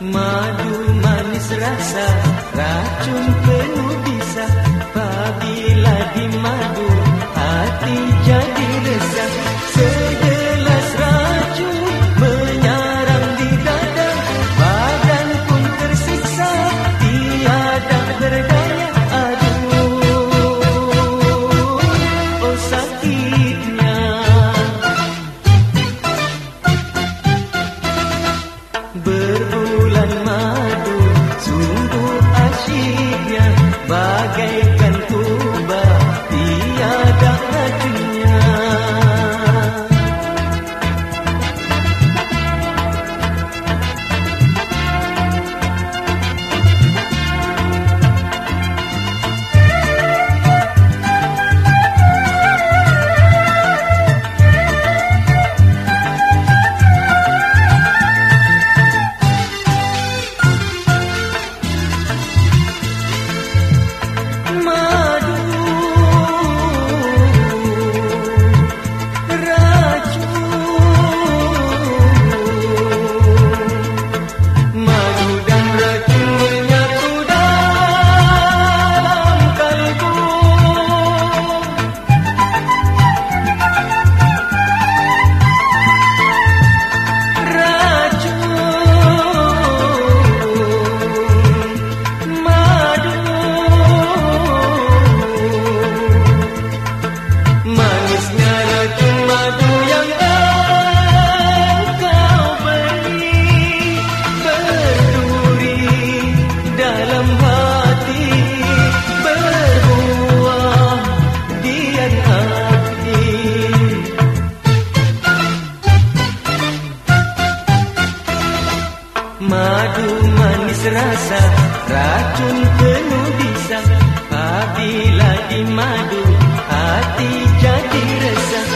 Madu manis rasa Racun penuh bisa. Bila di madu Hati jadi resah. rasa Racun penuh bisa. Apabila di madu Hati jadi resah.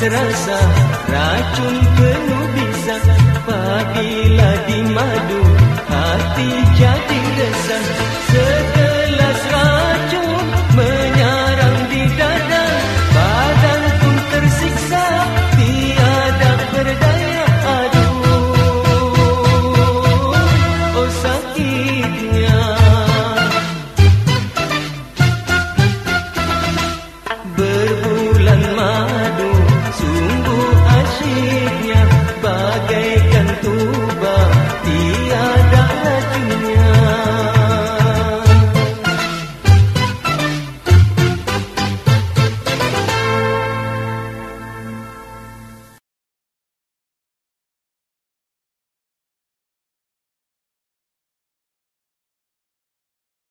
Rasa racun penuh bisa pagi.